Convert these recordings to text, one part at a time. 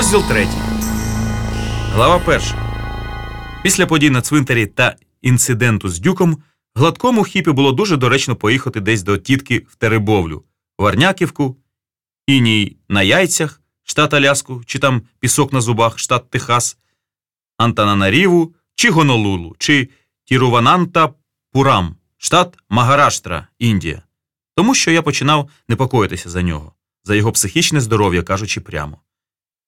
Розділ третій. Глава перша. Після подій на цвинтарі та інциденту з дюком гладкому хіпі було дуже доречно поїхати десь до тітки в Теребовлю, Варняківку, Іній на яйцях, штат Аляску, чи там пісок на зубах, штат Техас, Антананаріву, чи Гонолулу, чи Тірувананта Пурам, штат Магараштра, Індія. Тому що я починав непокоїтися за нього, за його психічне здоров'я, кажучи прямо.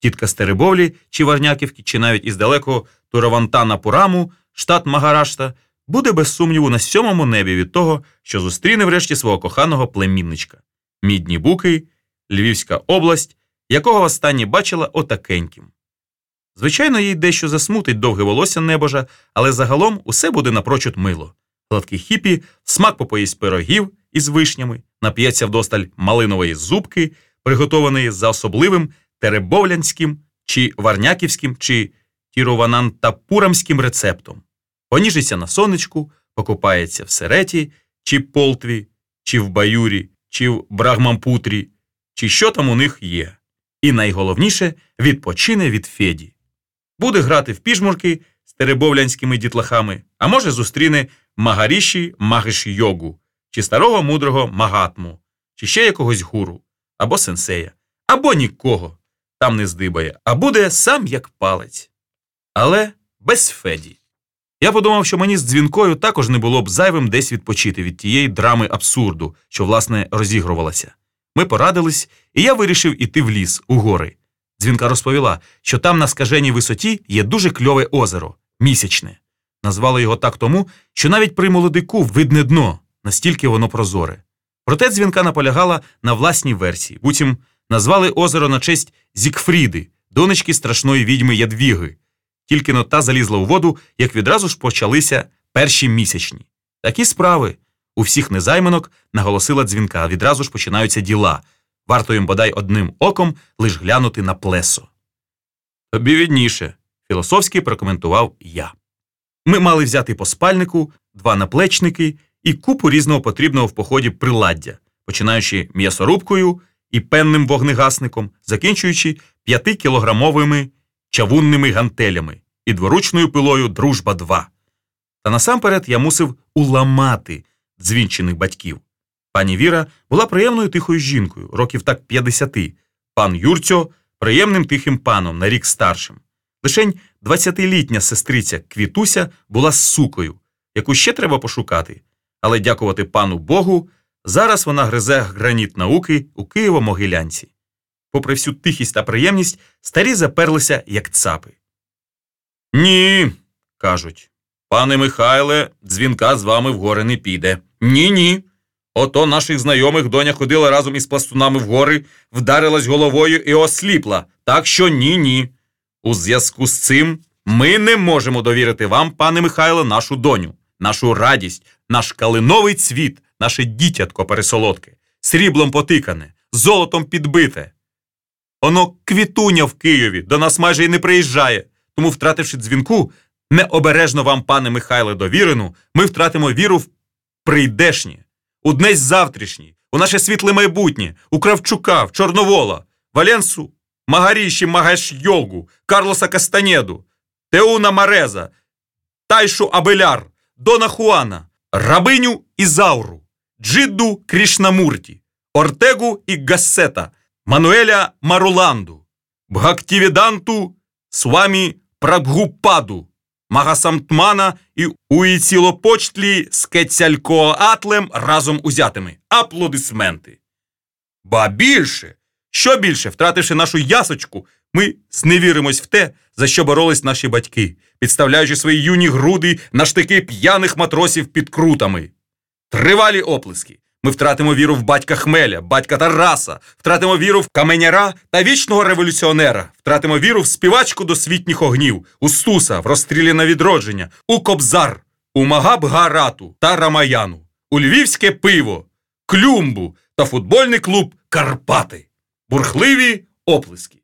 Тітка з Теребовлі чи Варняківки, чи навіть із далекого Туравантана Пураму, штат Магарашта, буде без сумніву на сьомому небі від того, що зустріне врешті свого коханого племінничка. Мідні буки, Львівська область, якого востаннє бачила отакеньким. Звичайно, їй дещо засмутить довге волосся небожа, але загалом усе буде напрочуд мило. Гладкий хіпі, смак попоїсть пирогів із вишнями, нап'ється вдосталь малинової зубки, приготованої за особливим теребовлянським чи варняківським чи тіруванантапурамським рецептом, поніжиться на сонечку, покупається в сереті, чи полтві, чи в баюрі, чи в брагмампутрі, чи що там у них є. І найголовніше відпочине від Феді. Буде грати в піжмурки з теребовлянськими дітлахами, а може зустріне Магаріші Магиш йогу, чи старого мудрого магатму, чи ще якогось гуру, або сенсея, або нікого там не здибає, а буде сам як палець. Але без Феді. Я подумав, що мені з дзвінкою також не було б зайвим десь відпочити від тієї драми абсурду, що, власне, розігрувалася. Ми порадились, і я вирішив іти в ліс, у гори. Дзвінка розповіла, що там на скаженій висоті є дуже кльове озеро, місячне. Назвали його так тому, що навіть при молодику видне дно, настільки воно прозоре. Проте дзвінка наполягала на власній версії, буцім назвали озеро на честь Зікфріди, донечки страшної відьми Ядвіги. Тільки но та залізла у воду, як відразу ж почалися перші місячні. Такі справи у всіх незайманок наголосила дзвінка, відразу ж починаються діла. Варто їм бодай одним оком лиш глянути на плесо. Тобі відніше, філософськи прокоментував я. Ми мали взяти по спальнику, два наплечники і купу різного потрібного в поході приладдя, починаючи м'ясорубкою і пенним вогнегасником, закінчуючи п'ятикілограмовими чавунними гантелями і дворучною пилою Дружба 2 Та насамперед я мусив уламати дзвінчених батьків. Пані Віра була приємною тихою жінкою, років так 50, пан Юрцьо приємним тихим паном на рік старшим. Лишень 20-літня сестриця Квітуся була сукою, яку ще треба пошукати, але дякувати пану Богу. Зараз вона гризе граніт науки у Києво-Могилянці. Попри всю тихість та приємність, старі заперлися, як цапи. Ні, кажуть. Пане Михайле, дзвінка з вами в гори не піде. Ні, ні. Ото наших знайомих доня ходила разом із пластунами в гори, вдарилась головою і осліпла. Так що ні, ні. У зв'язку з цим ми не можемо довірити вам, пане Михайле, нашу доню, нашу радість, наш калиновий цвіт наше дітятко пересолодке, сріблом потикане, золотом підбите. Оно квітуня в Києві до нас майже й не приїжджає, тому, втративши дзвінку, необережно вам, пане Михайле, довірену, ми втратимо віру в прийдешнє, у днесь завтрашній, у наше світле майбутнє, у Кравчука, в Чорновола, Валенсу, Магаріші Магеш Йогу, Карлоса Кастанєду, Теуна Мареза, Тайшу Абеляр, Дона Хуана, Рабиню Ізауру. Джидду Крішнамурті, Ортегу і Гассета, Мануеля Маруланду, Бхактівіданту Свамі Прабгупаду, Магасамтмана і Уїцілопочтлі з Кецялькоатлем разом узятими. Аплодисменти. Ба більше, що більше, втративши нашу ясочку, ми зневіримось в те, за що боролись наші батьки, підставляючи свої юні груди на штики п'яних матросів під крутами. Тривалі оплески. Ми втратимо віру в батька Хмеля, батька Тараса, втратимо віру в каменяра та вічного революціонера, втратимо віру в співачку досвітніх огнів, у Стуса, в розстрілі на відродження, у Кобзар, у Магабгарату та Рамаяну, у львівське пиво, клюмбу та футбольний клуб Карпати. Бурхливі оплески.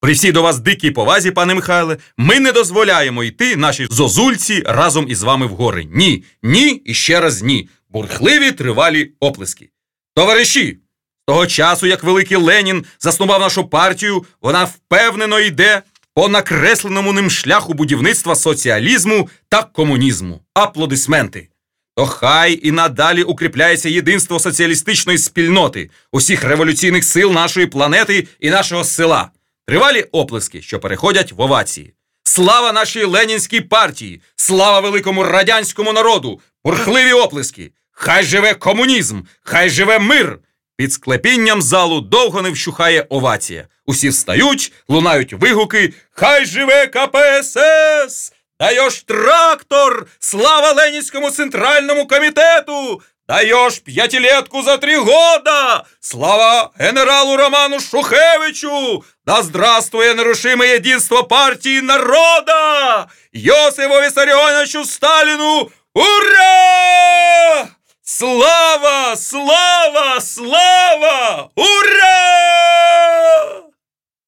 При всій до вас дикій повазі, пане Михайле, ми не дозволяємо йти наші зозульці разом із вами в гори. Ні, ні і ще раз ні бурхливі тривалі оплески. Товариші, того часу, як великий Ленін заснував нашу партію, вона впевнено йде по накресленому ним шляху будівництва соціалізму та комунізму. Аплодисменти. То хай і надалі укріпляється єдинство соціалістичної спільноти, усіх революційних сил нашої планети і нашого села. Тривалі оплески, що переходять в овації. Слава нашій ленінській партії! Слава великому радянському народу! Бурхливі оплески! Хай живе комунізм! Хай живе мир! Під склепінням залу довго не вщухає овація. Усі встають, лунають вигуки. Хай живе КПСС! Даєш трактор! Слава Ленінському центральному комітету! Даєш п'ятилетку за три года! Слава генералу Роману Шухевичу! Да здравствує нерушиме єдинство партії народа! Йосифу Вісаріоновичу Сталіну! Ура! Слава! Слава! Слава! Ура!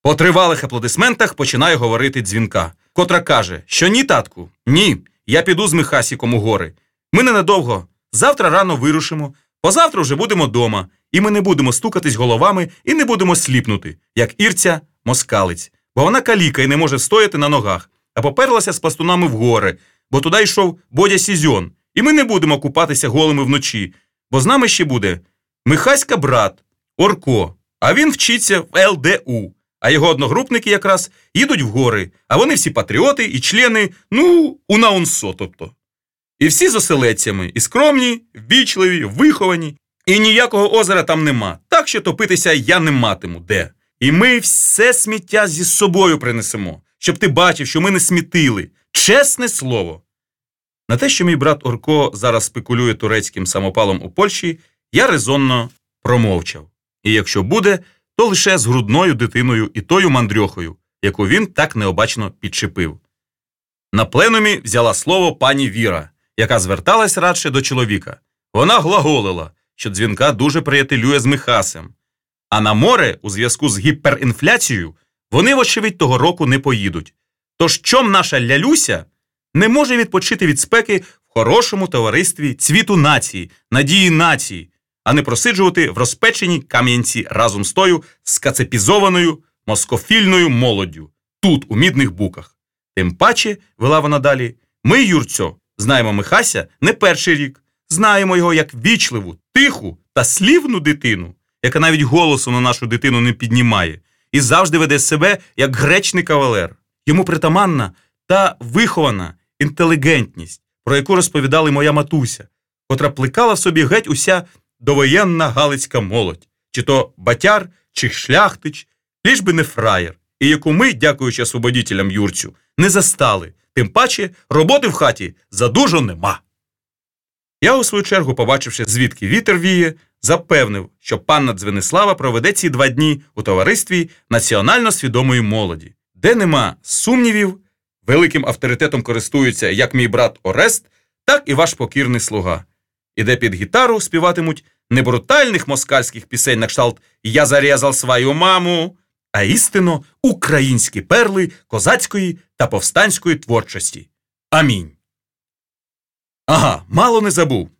По тривалих аплодисментах починає говорити дзвінка, котра каже, що ні, татку, ні, я піду з Михасіком у гори. Ми ненадовго. Завтра рано вирушимо, позавтра вже будемо дома, і ми не будемо стукатись головами і не будемо сліпнути, як Ірця москалець, бо вона каліка і не може стояти на ногах, а поперлася з пластунами в гори, бо туди йшов Бодя Сізьон, і ми не будемо купатися голими вночі, бо з нами ще буде Михаська брат, Орко, а він вчиться в ЛДУ. А його одногрупники якраз їдуть в гори, а вони всі патріоти і члени, ну, унаунсо, тобто. І всі з оселедцями, і скромні, ввічливі, виховані, і ніякого озера там нема. Так що топитися я не матиму де. І ми все сміття зі собою принесемо, щоб ти бачив, що ми не смітили. Чесне слово. На те, що мій брат Орко зараз спекулює турецьким самопалом у Польщі, я резонно промовчав. І якщо буде, то лише з грудною дитиною і тою мандрьохою, яку він так необачно підчепив. На пленумі взяла слово пані Віра, яка зверталась радше до чоловіка. Вона глаголила, що дзвінка дуже приятелює з Михасем. А на море, у зв'язку з гіперінфляцією, вони, вочевидь, того року не поїдуть. Тож чом наша лялюся не може відпочити від спеки в хорошому товаристві цвіту нації, надії нації, а не просиджувати в розпеченій кам'янці разом з тою скацепізованою москофільною молоддю, тут, у мідних буках. Тим паче, вела вона далі, ми, Юрцьо, знаємо Михася не перший рік, знаємо його як вічливу, тиху та слівну дитину, яка навіть голосу на нашу дитину не піднімає, і завжди веде себе як гречний кавалер. Йому притаманна та вихована інтелігентність, про яку розповідали моя матуся, котра плекала в собі геть уся довоєнна галицька молодь, чи то батяр, чи шляхтич, ліж би не фраєр, і яку ми, дякуючи освободітелям Юрцю, не застали, тим паче роботи в хаті задужо нема. Я, у свою чергу, побачивши, звідки вітер віє, запевнив, що панна Дзвенислава проведе ці два дні у товаристві національно свідомої молоді, де нема сумнівів, великим авторитетом користується як мій брат Орест, так і ваш покірний слуга, і де під гітару співатимуть не брутальних москальських пісень на кшталт Я зарізав свою маму, а істинно українські перли козацької та повстанської творчості. Амінь. Ага, мало не забув,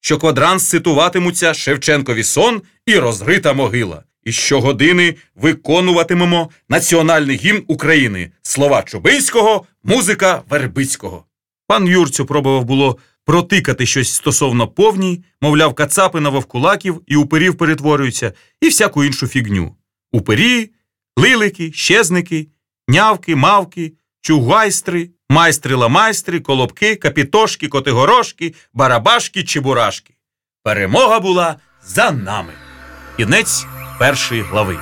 що квадранс цитуватимуться Шевченкові сон і розрита могила, і щогодини виконуватимемо національний гімн України, слова Чубинського, музика Вербицького. Пан Юрцю пробував було протикати щось стосовно повній, мовляв, кацапи на вовкулаків і уперів перетворюються, і всяку іншу фігню. Упері, лилики, щезники, нявки, мавки, чугайстри, майстри-ламайстри, колобки, капітошки, котигорошки, барабашки, чебурашки. Перемога була за нами. Кінець першої глави.